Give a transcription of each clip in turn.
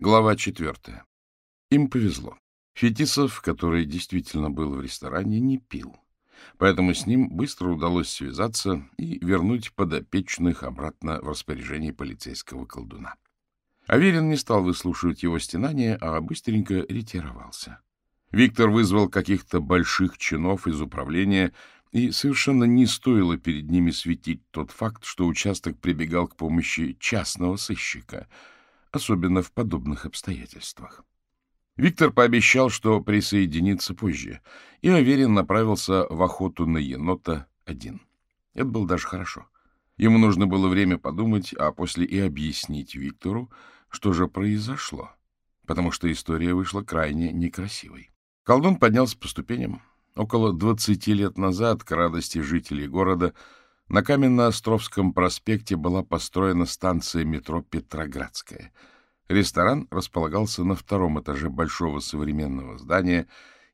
Глава четвертая. Им повезло. Фетисов, который действительно был в ресторане, не пил. Поэтому с ним быстро удалось связаться и вернуть подопечных обратно в распоряжение полицейского колдуна. Аверин не стал выслушивать его стенания, а быстренько ретировался. Виктор вызвал каких-то больших чинов из управления, и совершенно не стоило перед ними светить тот факт, что участок прибегал к помощи частного сыщика — особенно в подобных обстоятельствах. Виктор пообещал, что присоединится позже, и Аверин направился в охоту на енота один. Это было даже хорошо. Ему нужно было время подумать, а после и объяснить Виктору, что же произошло, потому что история вышла крайне некрасивой. Колдун поднялся по ступеням. Около двадцати лет назад, к радости жителей города, на Каменно-Островском проспекте была построена станция метро «Петроградская». Ресторан располагался на втором этаже большого современного здания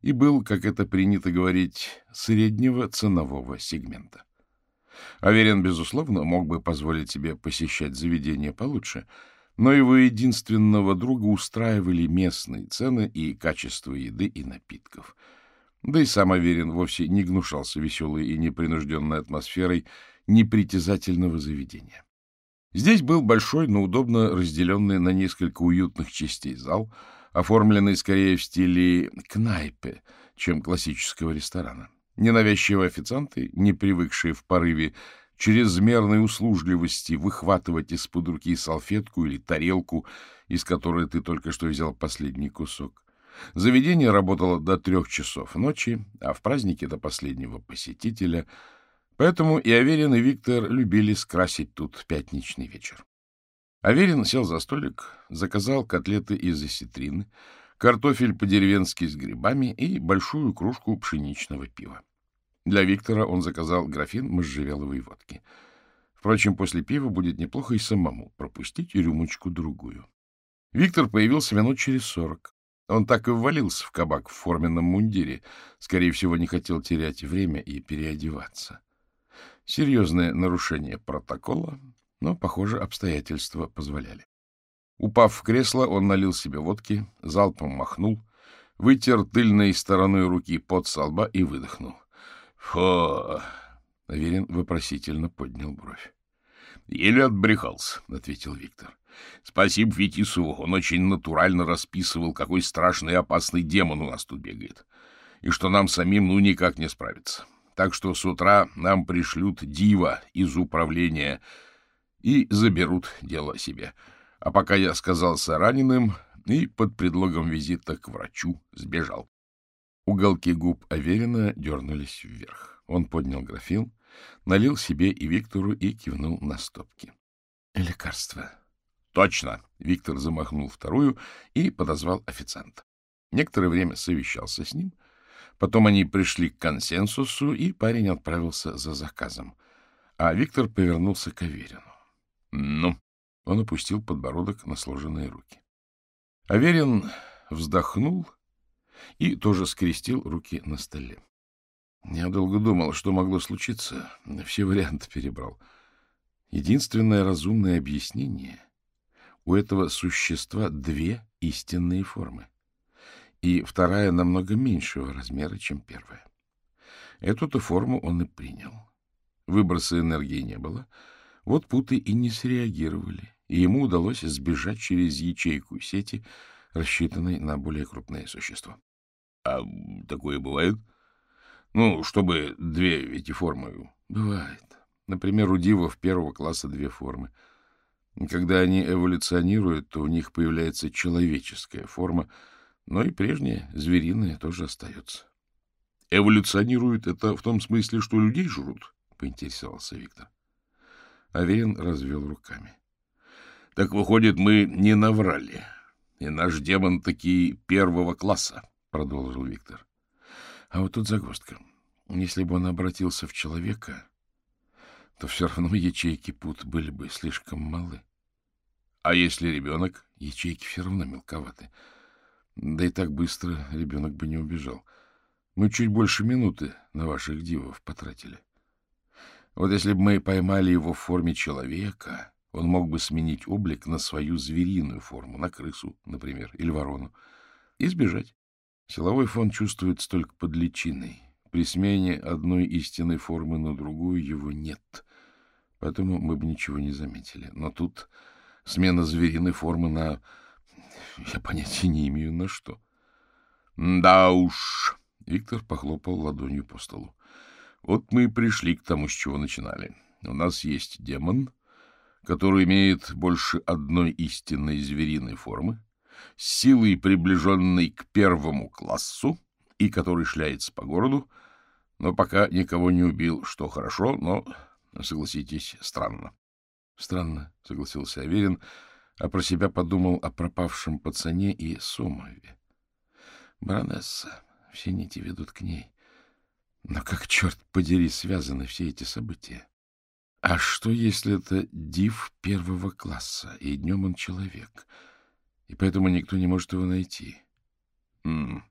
и был, как это принято говорить, среднего ценового сегмента. Аверин, безусловно, мог бы позволить себе посещать заведение получше, но его единственного друга устраивали местные цены и качество еды и напитков — да и сам Аверин вовсе не гнушался веселой и непринужденной атмосферой непритязательного заведения. Здесь был большой, но удобно разделенный на несколько уютных частей зал, оформленный скорее в стиле кнайпы, чем классического ресторана. Ненавязчивые официанты, не привыкшие в порыве чрезмерной услужливости выхватывать из-под руки салфетку или тарелку, из которой ты только что взял последний кусок, Заведение работало до трех часов ночи, а в празднике до последнего посетителя, поэтому и Аверин, и Виктор любили скрасить тут пятничный вечер. Аверин сел за столик, заказал котлеты из осетрины, картофель по-деревенски с грибами и большую кружку пшеничного пива. Для Виктора он заказал графин можжевеловой водки. Впрочем, после пива будет неплохо и самому пропустить рюмочку-другую. Виктор появился минут через сорок. Он так и ввалился в кабак в форменном мундире. Скорее всего, не хотел терять время и переодеваться. Серьезное нарушение протокола, но, похоже, обстоятельства позволяли. Упав в кресло, он налил себе водки, залпом махнул, вытер тыльной стороной руки под со лба и выдохнул. — Фу! — Аверин вопросительно поднял бровь. — Еле отбрехался, — ответил Виктор. Спасибо Витисову, он очень натурально расписывал, какой страшный и опасный демон у нас тут бегает, и что нам самим ну никак не справиться. Так что с утра нам пришлют дива из управления и заберут дело себе. А пока я сказался раненым и под предлогом визита к врачу сбежал. Уголки губ Аверина дернулись вверх. Он поднял графин, налил себе и Виктору и кивнул на стопки. — Лекарство, Точно. Виктор замахнул вторую и подозвал официанта. Некоторое время совещался с ним. Потом они пришли к консенсусу, и парень отправился за заказом. А Виктор повернулся к Аверину. Ну, он опустил подбородок на сложенные руки. Аверин вздохнул и тоже скрестил руки на столе. Я долго думал, что могло случиться. Все варианты перебрал. Единственное разумное объяснение у этого существа две истинные формы, и вторая намного меньшего размера, чем первая. Эту-то форму он и принял. Выброса энергии не было, вот путы и не среагировали, и ему удалось сбежать через ячейку сети, рассчитанной на более крупное существо. — А такое бывает? Ну, чтобы две эти формы... — Бывает. Например, у дивов первого класса две формы — когда они эволюционируют, то у них появляется человеческая форма, но и прежняя, звериная, тоже остается. — Эволюционируют это в том смысле, что людей жрут? — поинтересовался Виктор. Аверин развел руками. — Так выходит, мы не наврали, и наш демон таки первого класса, — продолжил Виктор. — А вот тут загвоздка. Если бы он обратился в человека, то все равно ячейки пут были бы слишком малы. А если ребенок? Ячейки все равно мелковаты. Да и так быстро ребенок бы не убежал. Мы чуть больше минуты на ваших дивов потратили. Вот если бы мы поймали его в форме человека, Он мог бы сменить облик на свою звериную форму, на крысу, например, или ворону, и сбежать. Силовой фон чувствует только под личиной. При смене одной истинной формы на другую его нет, поэтому мы бы ничего не заметили. Но тут смена звериной формы на... Я понятия не имею на что. — Да уж, — Виктор похлопал ладонью по столу. — Вот мы и пришли к тому, с чего начинали. У нас есть демон, который имеет больше одной истинной звериной формы, силой, приближенной к первому классу, и который шляется по городу, но пока никого не убил, что хорошо, но, согласитесь, странно. — Странно, — согласился Аверин, а про себя подумал о пропавшем пацане и Сомове. Баронесса, все нити ведут к ней. Но как, черт подери, связаны все эти события? А что, если это див первого класса, и днем он человек, и поэтому никто не может его найти? М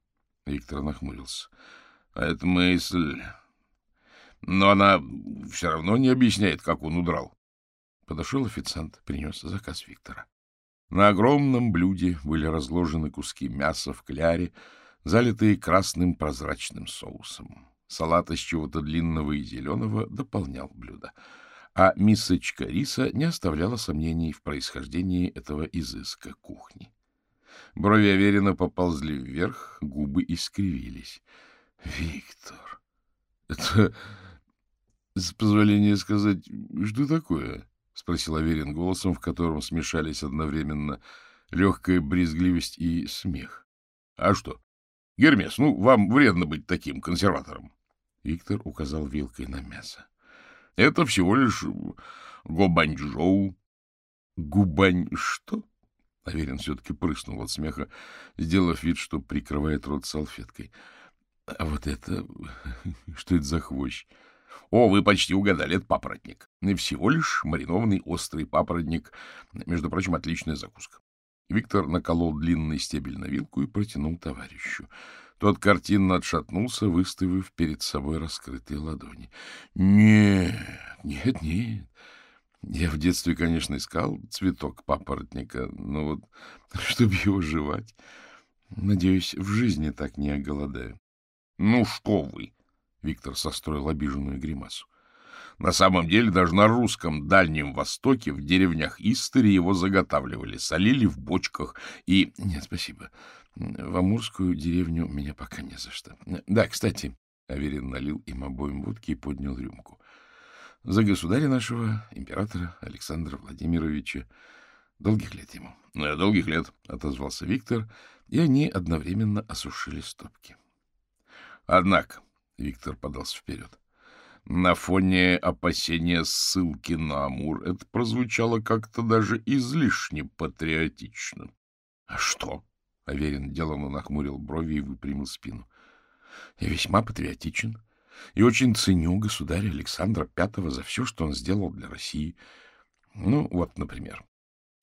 Виктор нахмурился. — это мысль. Но она все равно не объясняет, как он удрал. Подошел официант, принес заказ Виктора. На огромном блюде были разложены куски мяса в кляре, залитые красным прозрачным соусом. Салат из чего-то длинного и зеленого дополнял блюдо а мисочка риса не оставляла сомнений в происхождении этого изыска кухни. Брови Аверина поползли вверх, губы искривились. — Виктор, это, с позволения сказать, что такое? — спросил Аверин голосом, в котором смешались одновременно легкая брезгливость и смех. — А что? Гермес, ну, вам вредно быть таким консерватором. Виктор указал вилкой на мясо. Это всего лишь гобаньчжоу. Губань что? Аверин все-таки прыснул от смеха, сделав вид, что прикрывает рот салфеткой. А вот это... Что это за хвощ? О, вы почти угадали, это папоротник. И всего лишь маринованный острый папоротник. Между прочим, отличная закуска. Виктор наколол длинный стебель на вилку и протянул товарищу. Тот картинно отшатнулся, выставив перед собой раскрытые ладони. — Нет, нет, нет. Я в детстве, конечно, искал цветок папоротника, но вот чтобы его жевать, надеюсь, в жизни так не оголодаю. — Ну что вы! — Виктор состроил обиженную гримасу. На самом деле, даже на русском Дальнем Востоке, в деревнях Истори его заготавливали, солили в бочках и... Нет, спасибо. В Амурскую деревню меня пока не за что. Да, кстати, Аверин налил им обоим водки и поднял рюмку. За государя нашего, императора Александра Владимировича, долгих лет ему. Ну, — Долгих лет, — отозвался Виктор, и они одновременно осушили стопки. — Однако, — Виктор подался вперед, — на фоне опасения ссылки на Амур это прозвучало как-то даже излишне патриотично. — А что? Аверин деланно нахмурил брови и выпрямил спину. — Я весьма патриотичен и очень ценю государя Александра Пятого за все, что он сделал для России. Ну, вот, например.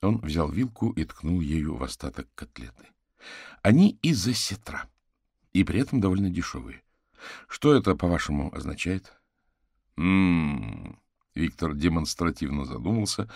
Он взял вилку и ткнул ею в остаток котлеты. Они из осетра, и при этом довольно дешевые. Что это, по-вашему, означает? М-м-м. Виктор демонстративно задумался,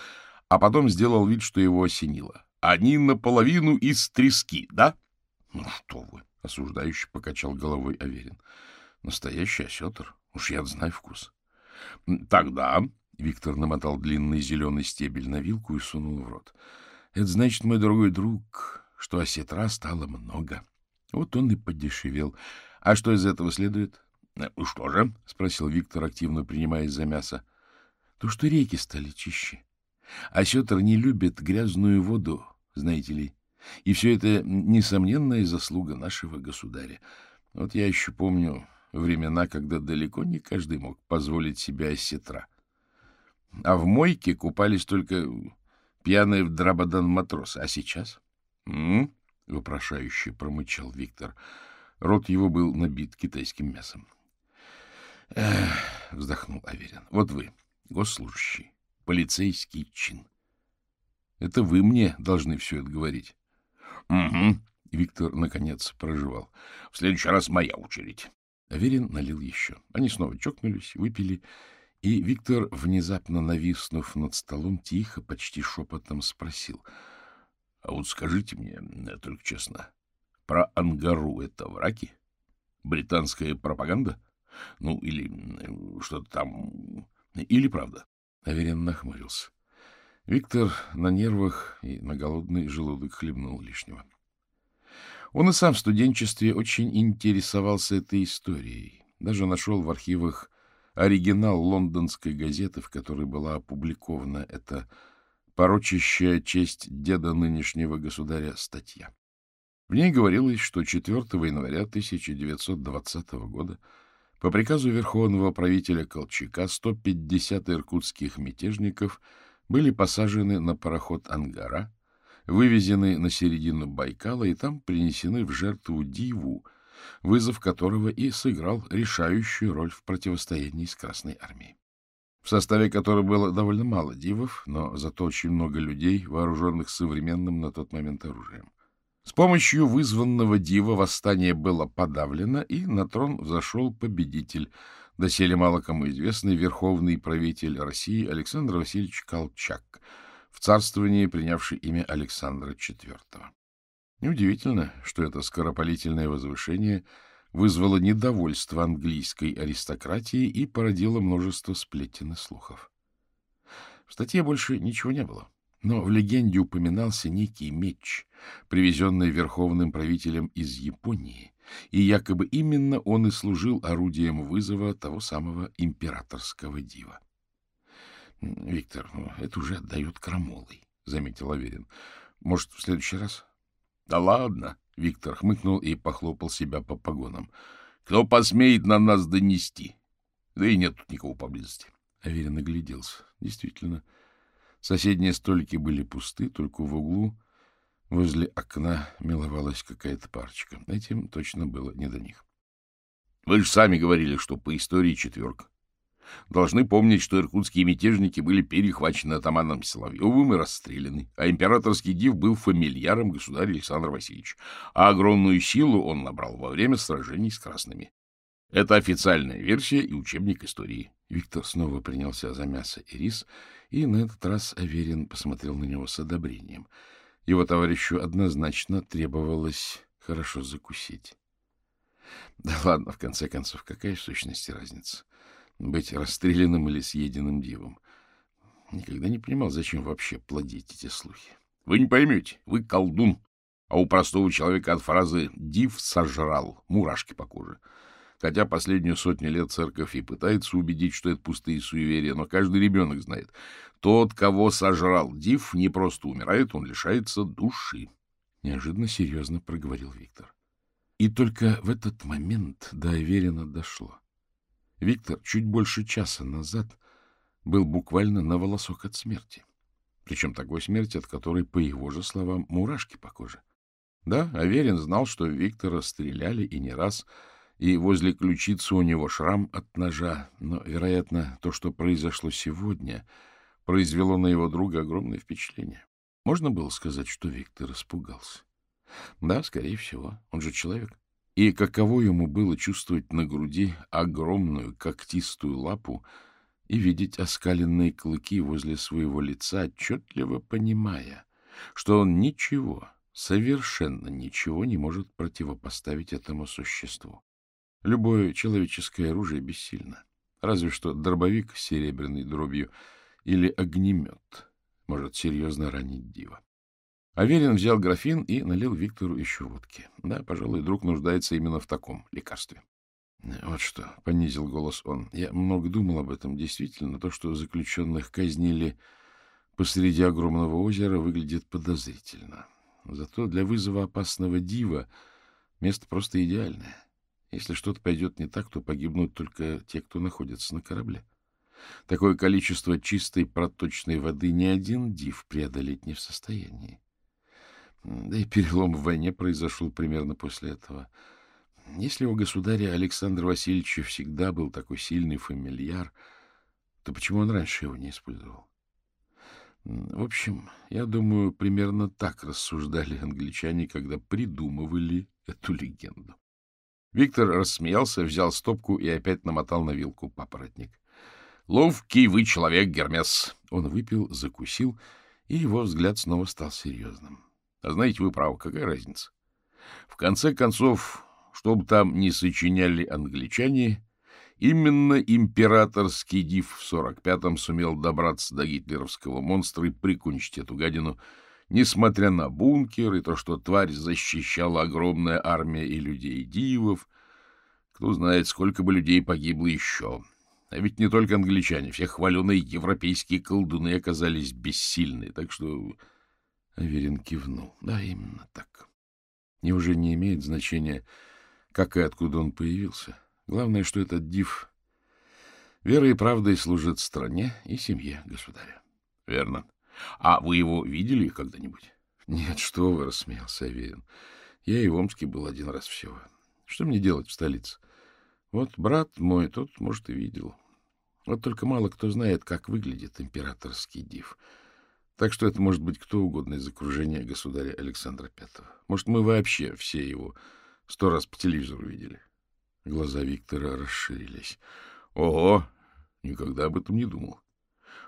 а потом сделал вид, что его осенило. Они наполовину из трески, да? — Ну что вы, — осуждающий покачал головой Аверин. — Настоящий осетр. Уж я знаю вкус. — Тогда... — Виктор намотал длинный зеленый стебель на вилку и сунул в рот. — Это значит, мой дорогой друг, что осетра стало много. Вот он и подешевел. А что из этого следует? — Что же? — спросил Виктор, активно принимаясь за мясо. — То, что реки стали чище. Осетр не любит грязную воду, знаете ли. И все это несомненная заслуга нашего государя. Вот я еще помню времена, когда далеко не каждый мог позволить себе осетра. А в мойке купались только пьяные в драбадан матросы. А сейчас? «М — вопрошающе промычал Виктор. Рот его был набит китайским мясом. — вздохнул Аверин. — Вот вы, госслужащий, полицейский чин. Это вы мне должны все это говорить. — Угу. Виктор, наконец, проживал. — В следующий раз моя очередь. Аверин налил еще. Они снова чокнулись, выпили, И Виктор, внезапно нависнув над столом, тихо, почти шепотом спросил. — А вот скажите мне, только честно, про Ангару это враки? Британская пропаганда? Ну, или что-то там... Или правда? Аверин нахмурился. Виктор на нервах и на голодный желудок хлебнул лишнего. Он и сам в студенчестве очень интересовался этой историей. Даже нашел в архивах оригинал лондонской газеты, в которой была опубликована эта порочащая честь деда нынешнего государя статья. В ней говорилось, что 4 января 1920 года по приказу верховного правителя Колчака 150 иркутских мятежников были посажены на пароход «Ангара», вывезены на середину Байкала и там принесены в жертву Диву, вызов которого и сыграл решающую роль в противостоянии с Красной армией, в составе которой было довольно мало дивов, но зато очень много людей, вооруженных современным на тот момент оружием. С помощью вызванного дива восстание было подавлено, и на трон взошел победитель, доселе мало кому известный верховный правитель России Александр Васильевич Колчак, в царствовании принявший имя Александра IV. Неудивительно, что это скоропалительное возвышение вызвало недовольство английской аристократии и породило множество сплетен и слухов. В статье больше ничего не было, но в легенде упоминался некий меч, привезенный верховным правителем из Японии, и якобы именно он и служил орудием вызова того самого императорского дива. — Виктор, ну, это уже отдает крамолой, — заметил Аверин. — Может, в следующий раз? — Да ладно, — Виктор хмыкнул и похлопал себя по погонам. — Кто посмеет на нас донести? Да и нет тут никого поблизости. Аверин огляделся. Действительно, соседние столики были пусты, только в углу возле окна миловалась какая-то парочка. Этим точно было не до них. — Вы же сами говорили, что по истории четверка. Должны помнить, что иркутские мятежники были перехвачены атаманом Соловьевым и расстреляны, а императорский див был фамильяром государя Александра Васильевича, а огромную силу он набрал во время сражений с красными. Это официальная версия и учебник истории. Виктор снова принялся за мясо и рис, и на этот раз Аверин посмотрел на него с одобрением. Его товарищу однозначно требовалось хорошо закусить. Да ладно, в конце концов, какая в сущности разница? Быть расстрелянным или съеденным дивом. Никогда не понимал, зачем вообще плодить эти слухи. Вы не поймете, вы колдун, а у простого человека от фразы «див сожрал» мурашки по коже. Хотя последнюю сотню лет церковь и пытается убедить, что это пустые суеверия, но каждый ребенок знает. Тот, кого сожрал див, не просто умирает, он лишается души. Неожиданно серьезно проговорил Виктор. И только в этот момент до Аверина дошло. Виктор чуть больше часа назад был буквально на волосок от смерти. Причем такой смерти, от которой, по его же словам, мурашки по коже. Да, Аверин знал, что Виктора стреляли и не раз, и возле ключицы у него шрам от ножа, но, вероятно, то, что произошло сегодня, произвело на его друга огромное впечатление. Можно было сказать, что Виктор испугался? Да, скорее всего, он же человек. И каково ему было чувствовать на груди огромную когтистую лапу и видеть оскаленные клыки возле своего лица, отчетливо понимая, что он ничего, совершенно ничего не может противопоставить этому существу. Любое человеческое оружие бессильно. Разве что дробовик с серебряной дробью или огнемет может серьезно ранить дива. Аверин взял графин и налил Виктору еще водки. Да, пожалуй, друг нуждается именно в таком лекарстве. Вот что, — понизил голос он, — я много думал об этом. Действительно, то, что заключенных казнили посреди огромного озера, выглядит подозрительно. Зато для вызова опасного дива место просто идеальное. Если что-то пойдет не так, то погибнут только те, кто находится на корабле. Такое количество чистой проточной воды ни один див преодолеть не в состоянии. Да и перелом в войне произошел примерно после этого. Если у государя Александра Васильевича всегда был такой сильный фамильяр, то почему он раньше его не использовал? В общем, я думаю, примерно так рассуждали англичане, когда придумывали эту легенду. Виктор рассмеялся, взял стопку и опять намотал на вилку папоротник. — Ловкий вы человек, Гермес. Он выпил, закусил, и его взгляд снова стал серьезным. — А знаете, вы правы, какая разница? В конце концов, что бы там ни сочиняли англичане, именно императорский див в 45-м сумел добраться до гитлеровского монстра и прикончить эту гадину, несмотря на бункер и то, что тварь защищала огромная армия и людей-дивов. Кто знает, сколько бы людей погибло еще. А ведь не только англичане, все хваленые европейские колдуны оказались бессильны, так что... Аверин кивнул. Да, именно так. Неужели не имеет значения, как и откуда он появился? Главное, что этот див верой и правдой служит стране и семье государя. — Верно. А вы его видели когда-нибудь? — Нет, что вы, — рассмеялся Аверин. Я и в Омске был один раз всего. Что мне делать в столице? Вот брат мой, тот, может, и видел. Вот только мало кто знает, как выглядит императорский див. Так что это может быть кто угодно из окружения государя Александра V. Может, мы вообще все его сто раз по телевизору видели. Глаза Виктора расширились. — Ого! Никогда об этом не думал.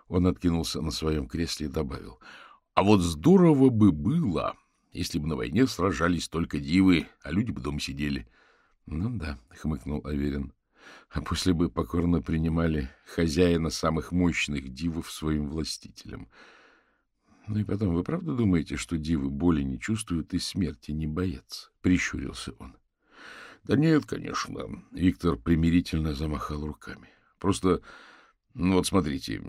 Он откинулся на своем кресле и добавил. — А вот здорово бы было, если бы на войне сражались только дивы, а люди бы дома сидели. — Ну да, — хмыкнул Аверин а после бы покорно принимали хозяина самых мощных дивов своим властителем. Ну и потом, вы правда думаете, что дивы боли не чувствуют и смерти не боятся? — прищурился он. — Да нет, конечно. Виктор примирительно замахал руками. Просто, ну вот смотрите,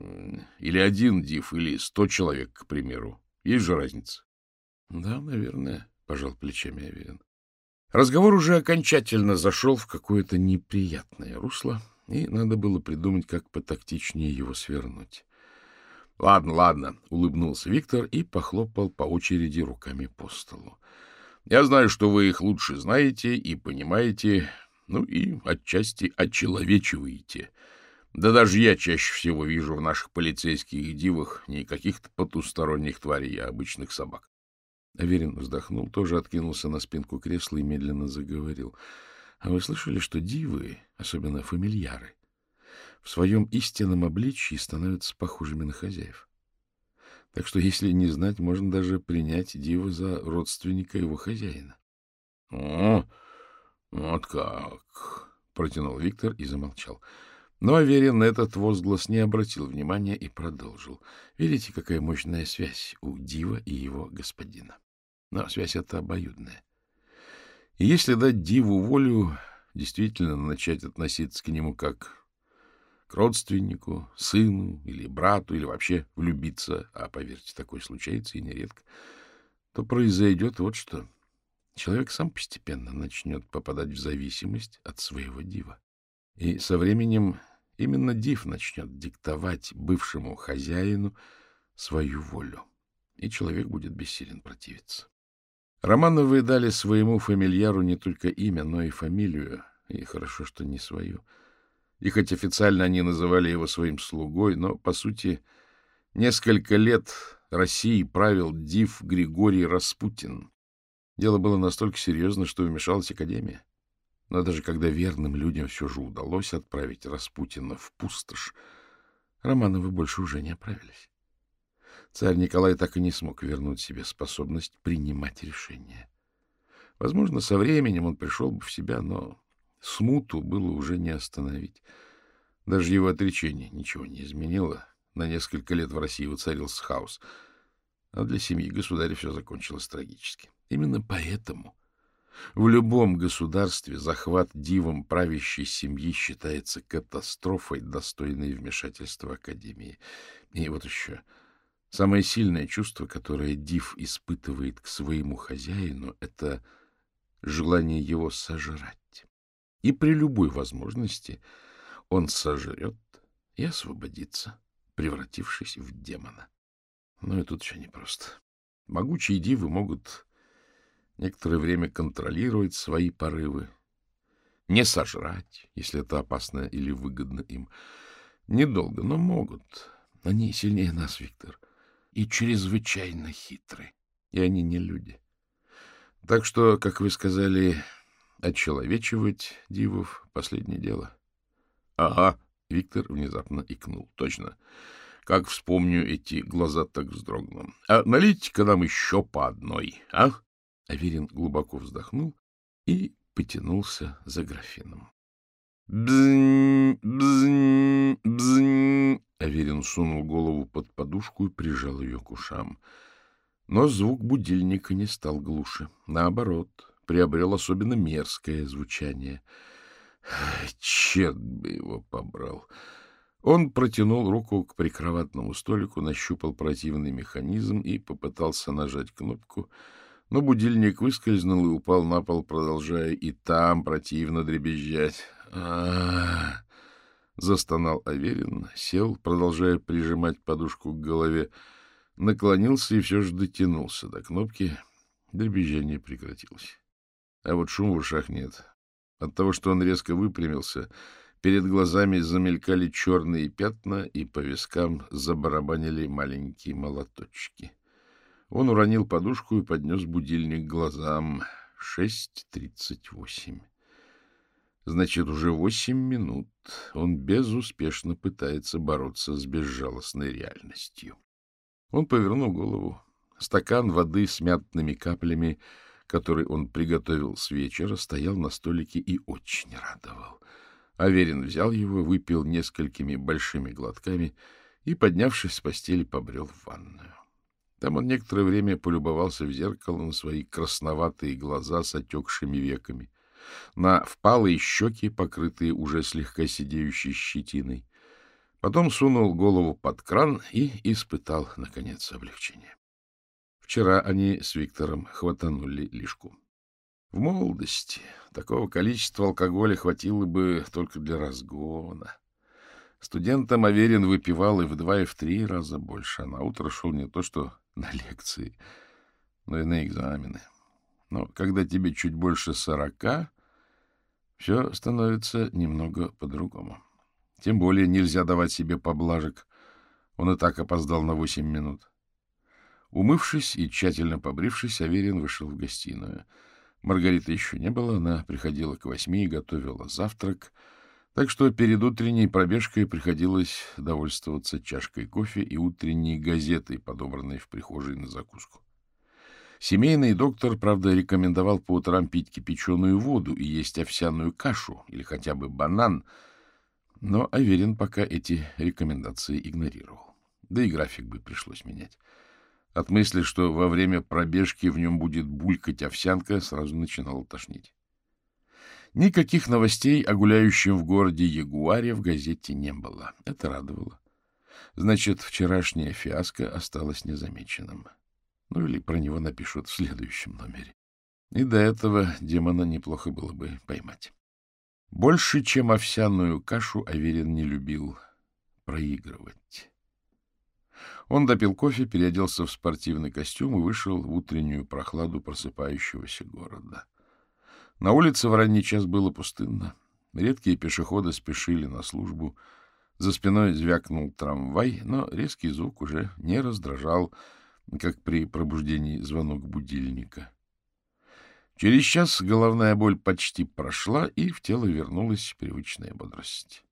или один див, или сто человек, к примеру. Есть же разница? — Да, наверное, — пожал плечами Аверин. Разговор уже окончательно зашел в какое-то неприятное русло, и надо было придумать, как потактичнее его свернуть. — Ладно, ладно, — улыбнулся Виктор и похлопал по очереди руками по столу. — Я знаю, что вы их лучше знаете и понимаете, ну и отчасти очеловечиваете. Да даже я чаще всего вижу в наших полицейских дивах не каких-то потусторонних тварей, а обычных собак. Аверин вздохнул, тоже откинулся на спинку кресла и медленно заговорил. — А вы слышали, что дивы, особенно фамильяры, в своем истинном обличии становятся похожими на хозяев? Так что, если не знать, можно даже принять дива за родственника его хозяина. — О, вот как! — протянул Виктор и замолчал. Но Аверин на этот возглас не обратил внимания и продолжил. Видите, какая мощная связь у дива и его господина? Но связь эта обоюдная. И если дать диву волю, действительно начать относиться к нему как к родственнику, сыну или брату, или вообще влюбиться, а, поверьте, такое случается и нередко, то произойдет вот что. Человек сам постепенно начнет попадать в зависимость от своего дива. И со временем именно див начнет диктовать бывшему хозяину свою волю, и человек будет бессилен противиться. Романовы дали своему фамильяру не только имя, но и фамилию, и хорошо, что не свою. И хоть официально они называли его своим слугой, но, по сути, несколько лет России правил див Григорий Распутин. Дело было настолько серьезно, что вмешалась Академия. Но даже когда верным людям все же удалось отправить Распутина в пустошь, Романовы больше уже не оправились. Царь Николай так и не смог вернуть себе способность принимать решения. Возможно, со временем он пришел бы в себя, но смуту было уже не остановить. Даже его отречение ничего не изменило. На несколько лет в России воцарился хаос. А для семьи государя все закончилось трагически. Именно поэтому в любом государстве захват дивом правящей семьи считается катастрофой, достойной вмешательства Академии. И вот еще Самое сильное чувство, которое Див испытывает к своему хозяину, это желание его сожрать. И при любой возможности он сожрет и освободится, превратившись в демона. Но и тут еще непросто. Могучие дивы могут некоторое время контролировать свои порывы, не сожрать, если это опасно или выгодно им. Недолго, но могут. Они сильнее нас, Виктор и чрезвычайно хитры. И они не люди. Так что, как вы сказали, очеловечивать дивов — последнее дело. — Ага, Виктор внезапно икнул. — Точно. Как вспомню эти глаза, так вздрогну. А налейте-ка нам еще по одной, а? Аверин глубоко вздохнул и потянулся за графином. Бзынь, бзынь, бзынь. Аверин сунул голову под подушку и прижал ее к ушам. Но звук будильника не стал глуше. Наоборот, приобрел особенно мерзкое звучание. Черт бы его побрал! Он протянул руку к прикроватному столику, нащупал противный механизм и попытался нажать кнопку, но будильник выскользнул и упал на пол, продолжая и там противно дребезжать. а Застонал Аверин, сел, продолжая прижимать подушку к голове, наклонился и все же дотянулся до кнопки. Дребезжание прекратилось. А вот шум в ушах нет. От того, что он резко выпрямился, перед глазами замелькали черные пятна, и по вискам забарабанили маленькие молоточки. Он уронил подушку и поднес будильник к глазам. Шесть тридцать восемь. Значит, уже восемь минут он безуспешно пытается бороться с безжалостной реальностью. Он повернул голову. Стакан воды с мятными каплями, который он приготовил с вечера, стоял на столике и очень радовал. Аверин взял его, выпил несколькими большими глотками и, поднявшись с постели, побрел в ванную. Там он некоторое время полюбовался в зеркало на свои красноватые глаза с отекшими веками на впалые щеки, покрытые уже слегка сидеющей щетиной. Потом сунул голову под кран и испытал, наконец, облегчение. Вчера они с Виктором хватанули лишку. В молодости такого количества алкоголя хватило бы только для разгона. Студентам Аверин выпивал и в два, и в три раза больше, а на утро шел не то что на лекции, но и на экзамены. Но когда тебе чуть больше сорока, все становится немного по-другому. Тем более нельзя давать себе поблажек. Он и так опоздал на восемь минут. Умывшись и тщательно побрившись, Аверин вышел в гостиную. Маргариты еще не было, она приходила к восьми и готовила завтрак, так что перед утренней пробежкой приходилось довольствоваться чашкой кофе и утренней газетой, подобранной в прихожей на закуску. Семейный доктор, правда, рекомендовал по утрам пить кипяченую воду и есть овсяную кашу или хотя бы банан, но Аверин пока эти рекомендации игнорировал. Да и график бы пришлось менять. От мысли, что во время пробежки в нем будет булькать овсянка, сразу начинало тошнить. Никаких новостей о гуляющем в городе Ягуаре в газете не было. Это радовало. Значит, вчерашняя фиаско осталась незамеченным. Ну или про него напишут в следующем номере. И до этого демона неплохо было бы поймать. Больше, чем овсяную кашу, Аверин не любил проигрывать. Он допил кофе, переоделся в спортивный костюм и вышел в утреннюю прохладу просыпающегося города. На улице в ранний час было пустынно. Редкие пешеходы спешили на службу. За спиной звякнул трамвай, но резкий звук уже не раздражал, как при пробуждении звонок будильника. Через час головная боль почти прошла, и в тело вернулась привычная бодрость.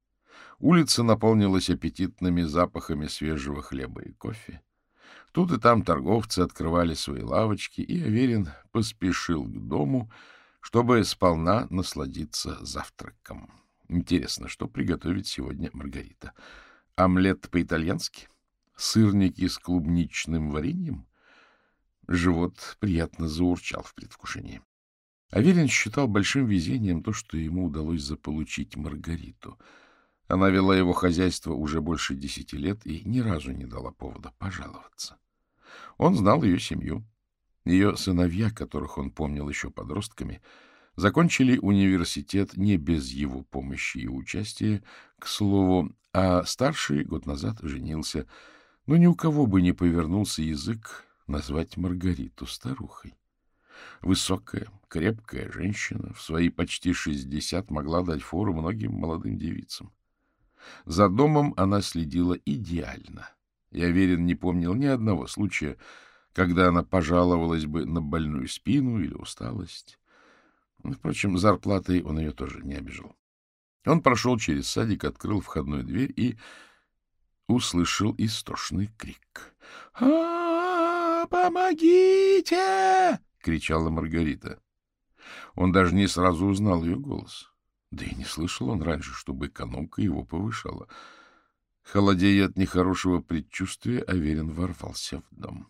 Улица наполнилась аппетитными запахами свежего хлеба и кофе. Тут и там торговцы открывали свои лавочки, и Аверин поспешил к дому, чтобы сполна насладиться завтраком. Интересно, что приготовит сегодня Маргарита? Омлет по-итальянски? Сырники с клубничным вареньем? Живот приятно заурчал в предвкушении. Аверин считал большим везением то, что ему удалось заполучить Маргариту. Она вела его хозяйство уже больше десяти лет и ни разу не дала повода пожаловаться. Он знал ее семью. Ее сыновья, которых он помнил еще подростками, закончили университет не без его помощи и участия, к слову, а старший год назад женился — но ни у кого бы не повернулся язык назвать Маргариту старухой. Высокая, крепкая женщина в свои почти шестьдесят могла дать фору многим молодым девицам. За домом она следила идеально. Я верен не помнил ни одного случая, когда она пожаловалась бы на больную спину или усталость. Впрочем, зарплатой он ее тоже не обижал. Он прошел через садик, открыл входную дверь и услышал истошный крик. «А, помогите!» — кричала Маргарита. Он даже не сразу узнал ее голос. Да и не слышал он раньше, чтобы экономка его повышала. Холодея от нехорошего предчувствия, Аверин ворвался в дом.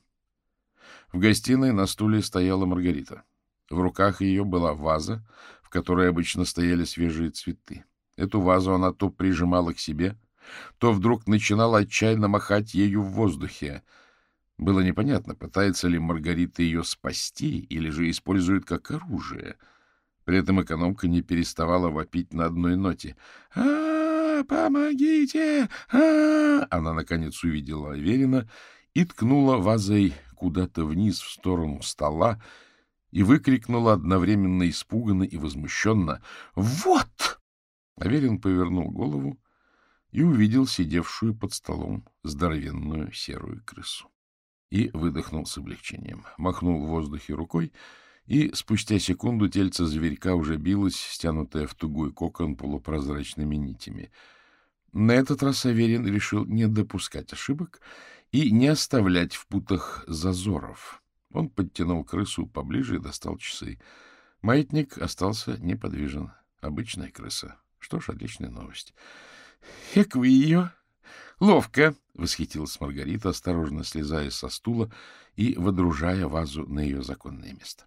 В гостиной на стуле стояла Маргарита. В руках ее была ваза, в которой обычно стояли свежие цветы. Эту вазу она то прижимала к себе, то вдруг начинала отчаянно махать ею в воздухе. Было непонятно, пытается ли Маргарита ее спасти или же использует как оружие. При этом экономка не переставала вопить на одной ноте. а помогите! А Она, наконец, увидела Аверина и ткнула вазой куда-то вниз в сторону стола и выкрикнула одновременно испуганно и возмущенно «Вот!». Аверин повернул голову и увидел сидевшую под столом здоровенную серую крысу. И выдохнул с облегчением, махнул в воздухе рукой, и спустя секунду тельце зверька уже билось, стянутое в тугой кокон полупрозрачными нитями — на этот раз Аверин решил не допускать ошибок и не оставлять в путах зазоров. Он подтянул крысу поближе и достал часы. Маятник остался неподвижен. Обычная крыса. Что ж, отличная новость. — Эк вы ее! Ловко! — восхитилась Маргарита, осторожно слезая со стула и водружая вазу на ее законное место.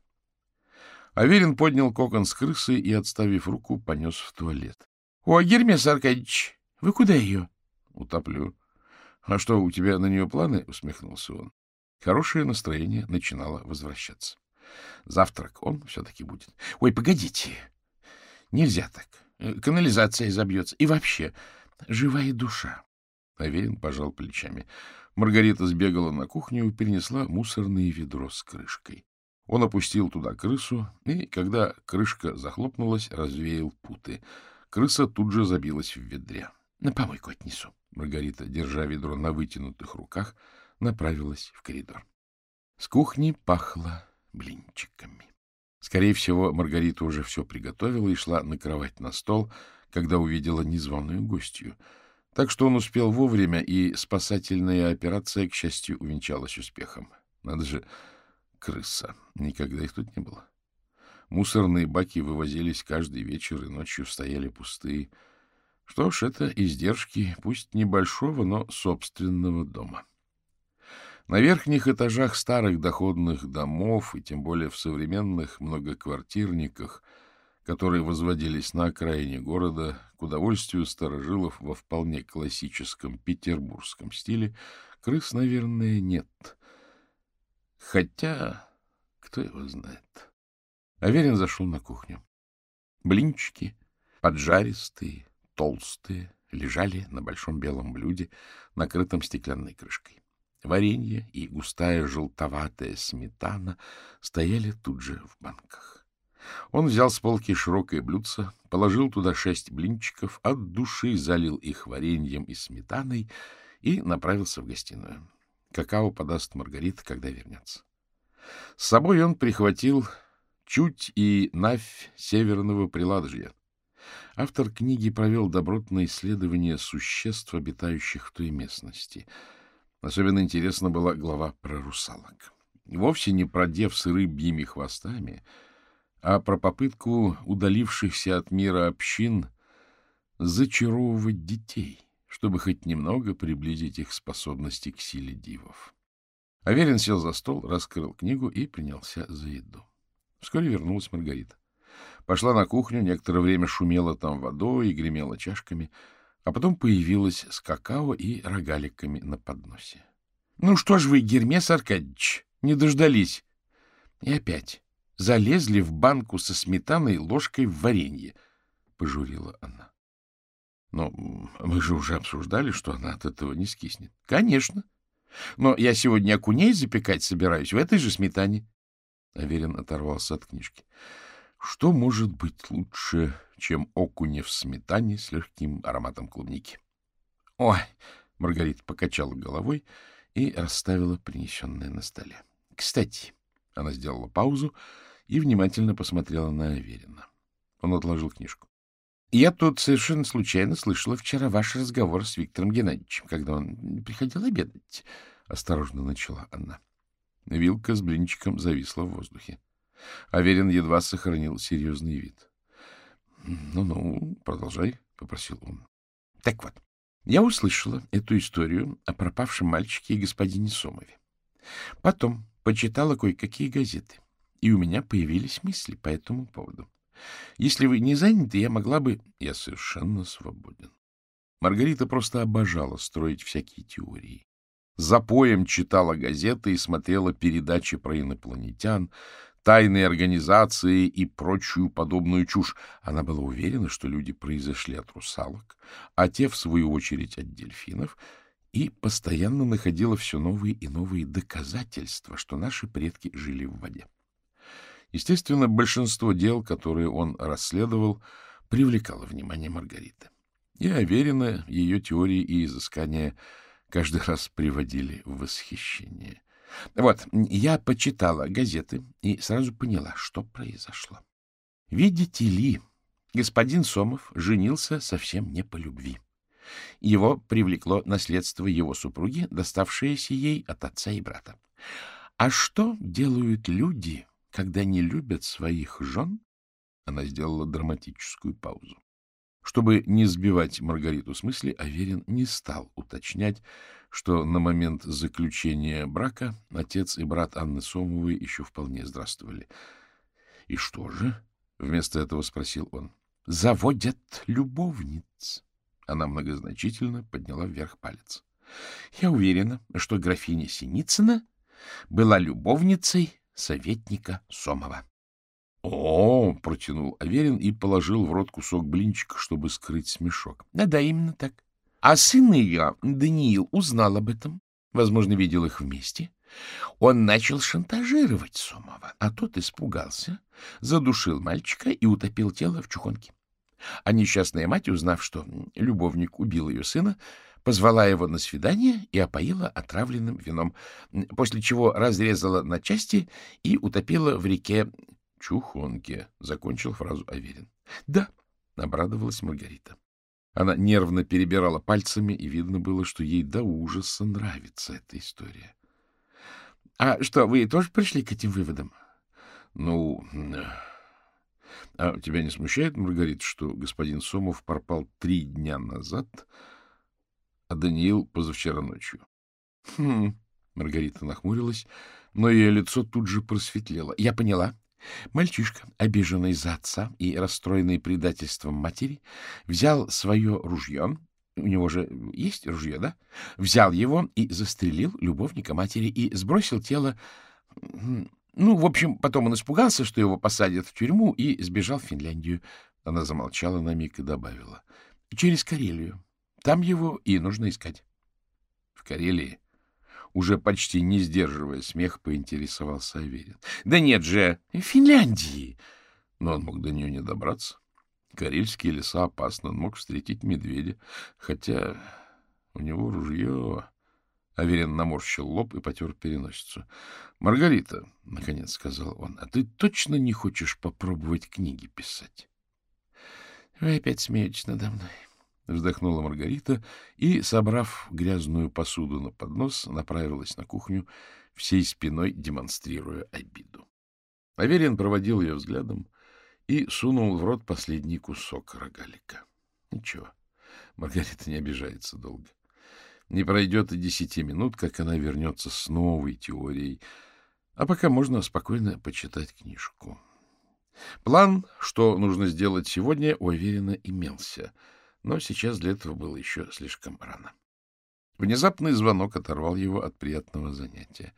Аверин поднял кокон с крысы и, отставив руку, понес в туалет. — О, Гермес Аркадьевич! — Вы куда ее? — Утоплю. — А что, у тебя на нее планы? — усмехнулся он. Хорошее настроение начинало возвращаться. Завтрак он все-таки будет. — Ой, погодите. Нельзя так. Канализация забьется. И вообще, живая душа. Аверин пожал плечами. Маргарита сбегала на кухню и перенесла мусорное ведро с крышкой. Он опустил туда крысу, и, когда крышка захлопнулась, развеял путы. Крыса тут же забилась в ведре. — На помойку отнесу. Маргарита, держа ведро на вытянутых руках, направилась в коридор. С кухни пахло блинчиками. Скорее всего, Маргарита уже все приготовила и шла накрывать на стол, когда увидела незваную гостью. Так что он успел вовремя, и спасательная операция, к счастью, увенчалась успехом. Надо же, крыса. Никогда их тут не было. Мусорные баки вывозились каждый вечер, и ночью стояли пустые. Что ж, это издержки, пусть небольшого, но собственного дома. На верхних этажах старых доходных домов, и тем более в современных многоквартирниках, которые возводились на окраине города, к удовольствию старожилов во вполне классическом петербургском стиле, крыс, наверное, нет. Хотя, кто его знает. Аверин зашел на кухню. Блинчики, поджаристые, толстые, лежали на большом белом блюде, накрытом стеклянной крышкой. Варенье и густая желтоватая сметана стояли тут же в банках. Он взял с полки широкое блюдце, положил туда шесть блинчиков, от души залил их вареньем и сметаной и направился в гостиную. Какао подаст Маргарита, когда вернется. С собой он прихватил чуть и навь северного приладжья, Автор книги провел добротное исследование существ, обитающих в той местности. Особенно интересна была глава про русалок. Вовсе не про дев с рыбьими хвостами, а про попытку удалившихся от мира общин зачаровывать детей, чтобы хоть немного приблизить их способности к силе дивов. Аверин сел за стол, раскрыл книгу и принялся за еду. Вскоре вернулась Маргарита. Пошла на кухню, некоторое время шумела там водой и гремела чашками, а потом появилась с какао и рогаликами на подносе. — Ну что ж вы, Гермес Аркадьевич, не дождались. И опять залезли в банку со сметаной ложкой в варенье, — пожурила она. — Но мы же уже обсуждали, что она от этого не скиснет. — Конечно. Но я сегодня окуней запекать собираюсь в этой же сметане. Аверин оторвался от книжки. Что может быть лучше, чем окуня в сметане с легким ароматом клубники? — Ой! — Маргарита покачала головой и расставила принесенное на столе. — Кстати, она сделала паузу и внимательно посмотрела на Аверина. Он отложил книжку. Я тут совершенно случайно слышала вчера ваш разговор с Виктором Геннадьевичем, когда он приходил обедать. Осторожно начала она. Вилка с блинчиком зависла в воздухе. Аверин едва сохранил серьезный вид. «Ну — Ну-ну, продолжай, — попросил он. — Так вот, я услышала эту историю о пропавшем мальчике и господине Сомове. Потом почитала кое-какие газеты, и у меня появились мысли по этому поводу. Если вы не заняты, я могла бы... Я совершенно свободен. Маргарита просто обожала строить всякие теории. Запоем читала газеты и смотрела передачи про инопланетян, тайные организации и прочую подобную чушь. Она была уверена, что люди произошли от русалок, а те, в свою очередь, от дельфинов, и постоянно находила все новые и новые доказательства, что наши предки жили в воде. Естественно, большинство дел, которые он расследовал, привлекало внимание Маргариты. И уверена, ее теории и изыскания каждый раз приводили в восхищение. Вот, я почитала газеты и сразу поняла, что произошло. Видите ли, господин Сомов женился совсем не по любви. Его привлекло наследство его супруги, доставшееся ей от отца и брата. А что делают люди, когда не любят своих жен, она сделала драматическую паузу. Чтобы не сбивать Маргариту с мысли, Аверин не стал уточнять, что на момент заключения брака отец и брат Анны Сомовой еще вполне здравствовали. — И что же? — вместо этого спросил он. — Заводят любовниц. Она многозначительно подняла вверх палец. — Я уверена, что графиня Синицына была любовницей советника Сомова. — О, — протянул Аверин и положил в рот кусок блинчика, чтобы скрыть смешок. Да — Да-да, именно так. А сын ее, Даниил, узнал об этом. Возможно, видел их вместе. Он начал шантажировать Сомова, а тот испугался, задушил мальчика и утопил тело в чухонке. А несчастная мать, узнав, что любовник убил ее сына, позвала его на свидание и опоила отравленным вином, после чего разрезала на части и утопила в реке Чухонке, — закончил фразу Аверин. — Да, — обрадовалась Маргарита. Она нервно перебирала пальцами, и видно было, что ей до ужаса нравится эта история. — А что, вы тоже пришли к этим выводам? — Ну... А тебя не смущает, Маргарита, что господин Сомов пропал три дня назад а Даниил позавчера ночью. — Хм, — Маргарита нахмурилась, но ее лицо тут же просветлело. — Я поняла. Мальчишка, обиженный за отца и расстроенный предательством матери, взял свое ружье, у него же есть ружье, да? Взял его и застрелил любовника матери и сбросил тело... Ну, в общем, потом он испугался, что его посадят в тюрьму, и сбежал в Финляндию. Она замолчала на миг и добавила. Через Карелию. Там его и нужно искать. В Карелии, уже почти не сдерживая смех, поинтересовался Аверин. — Да нет же, в Финляндии! Но он мог до нее не добраться. Карельские леса опасны, он мог встретить медведя, хотя у него ружье... Аверин наморщил лоб и потер переносицу. — Маргарита, — наконец сказал он, — а ты точно не хочешь попробовать книги писать? — Вы опять смеетесь надо мной. Вздохнула Маргарита и, собрав грязную посуду на поднос, направилась на кухню, всей спиной демонстрируя обиду. Аверин проводил ее взглядом и сунул в рот последний кусок рогалика. Ничего, Маргарита не обижается долго. Не пройдет и десяти минут, как она вернется с новой теорией, а пока можно спокойно почитать книжку. План, что нужно сделать сегодня, у Аверина имелся — но сейчас для этого было еще слишком рано. Внезапный звонок оторвал его от приятного занятия.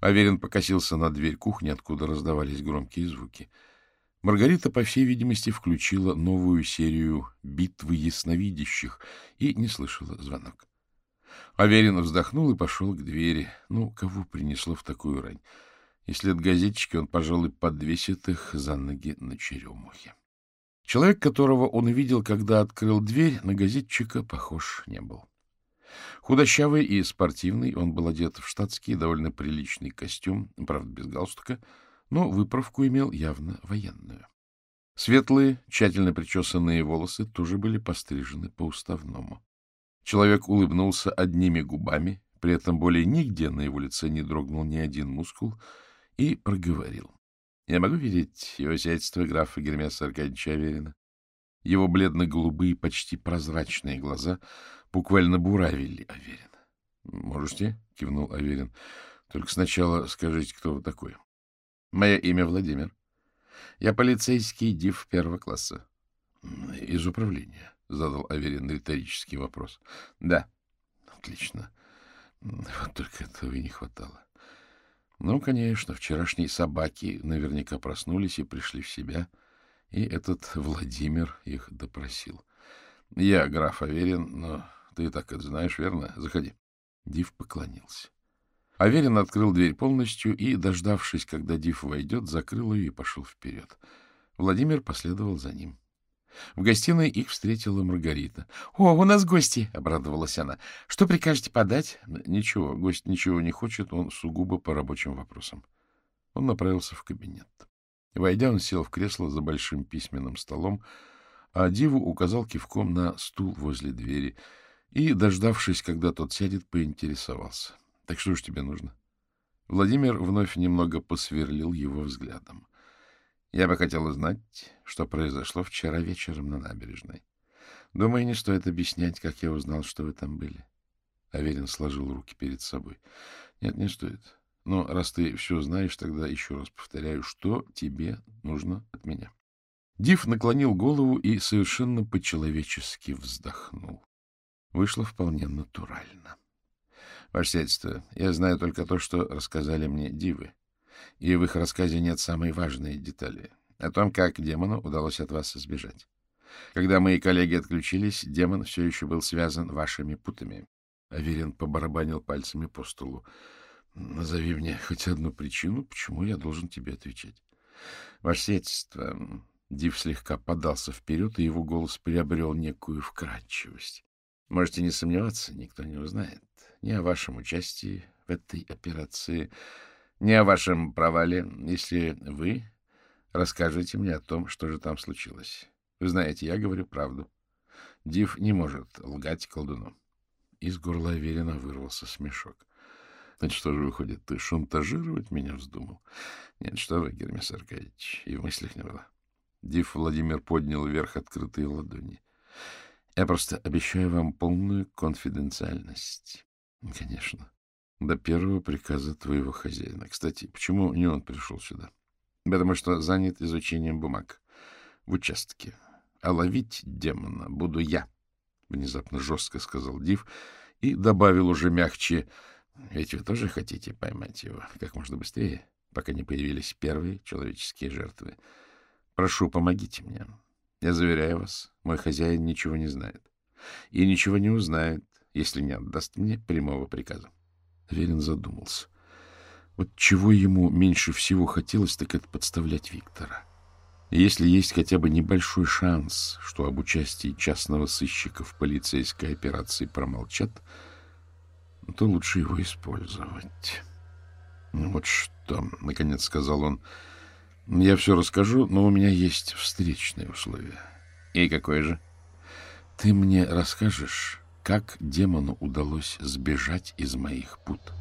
Аверин покосился на дверь кухни, откуда раздавались громкие звуки. Маргарита, по всей видимости, включила новую серию «Битвы ясновидящих» и не слышала звонок. Аверин вздохнул и пошел к двери. Ну, кого принесло в такую рань? Если от газетчики, он, пожалуй, подвесит их за ноги на черемухе. Человек, которого он увидел, когда открыл дверь, на газетчика похож не был. Худощавый и спортивный, он был одет в штатский, довольно приличный костюм, правда, без галстука, но выправку имел явно военную. Светлые, тщательно причесанные волосы тоже были пострижены по-уставному. Человек улыбнулся одними губами, при этом более нигде на его лице не дрогнул ни один мускул, и проговорил. — Я могу видеть его сиятельство графа Гермеса Аркадьевича Аверина? Его бледно-голубые, почти прозрачные глаза буквально буравили Аверина. — Можете? — кивнул Аверин. — Только сначала скажите, кто вы такой. — Мое имя Владимир. Я полицейский див первого класса. — Из управления, — задал Аверин риторический вопрос. — Да. — Отлично. Вот только этого и не хватало. Ну, конечно, вчерашние собаки наверняка проснулись и пришли в себя, и этот Владимир их допросил. Я граф Аверин, но ты так это знаешь, верно? Заходи. Див поклонился. Аверин открыл дверь полностью и, дождавшись, когда Див войдет, закрыл ее и пошел вперед. Владимир последовал за ним. В гостиной их встретила Маргарита. — О, у нас гости! — обрадовалась она. — Что прикажете подать? — Ничего, гость ничего не хочет, он сугубо по рабочим вопросам. Он направился в кабинет. Войдя, он сел в кресло за большим письменным столом, а Диву указал кивком на стул возле двери и, дождавшись, когда тот сядет, поинтересовался. — так что ж тебе нужно? Владимир вновь немного посверлил его взглядом. Я бы хотел узнать, что произошло вчера вечером на набережной. Думаю, не стоит объяснять, как я узнал, что вы там были. Аверин сложил руки перед собой. Нет, не стоит. Но раз ты все знаешь, тогда еще раз повторяю, что тебе нужно от меня. Див наклонил голову и совершенно по-человечески вздохнул. Вышло вполне натурально. Ваше сельство, я знаю только то, что рассказали мне дивы. И в их рассказе нет самой важной детали — о том, как демону удалось от вас избежать. Когда мои коллеги отключились, демон все еще был связан вашими путами. Аверин побарабанил пальцами по столу. — Назови мне хоть одну причину, почему я должен тебе отвечать. — Ваше сельство... Див слегка подался вперед, и его голос приобрел некую вкрадчивость. Можете не сомневаться, никто не узнает ни о вашем участии в этой операции, ни о вашем провале, если вы расскажете мне о том, что же там случилось. Вы знаете, я говорю правду. Див не может лгать колдуну. Из горла Аверина вырвался смешок. — Значит, что же выходит, ты шантажировать меня вздумал? — Нет, что вы, Гермес Аркадьевич, и в мыслях не было. Див Владимир поднял вверх открытые ладони. — Я просто обещаю вам полную конфиденциальность. — Конечно. До первого приказа твоего хозяина. Кстати, почему не он пришел сюда? Потому что занят изучением бумаг в участке. А ловить демона буду я, — внезапно жестко сказал Див и добавил уже мягче. Ведь вы тоже хотите поймать его как можно быстрее, пока не появились первые человеческие жертвы. Прошу, помогите мне. Я заверяю вас, мой хозяин ничего не знает. И ничего не узнает, если не отдаст мне прямого приказа. Верин задумался. Вот чего ему меньше всего хотелось, так это подставлять Виктора. И если есть хотя бы небольшой шанс, что об участии частного сыщика в полицейской операции промолчат, то лучше его использовать. Вот что, — наконец сказал он, — я все расскажу, но у меня есть встречные условия. И какое же? Ты мне расскажешь, как демону удалось сбежать из моих пут? —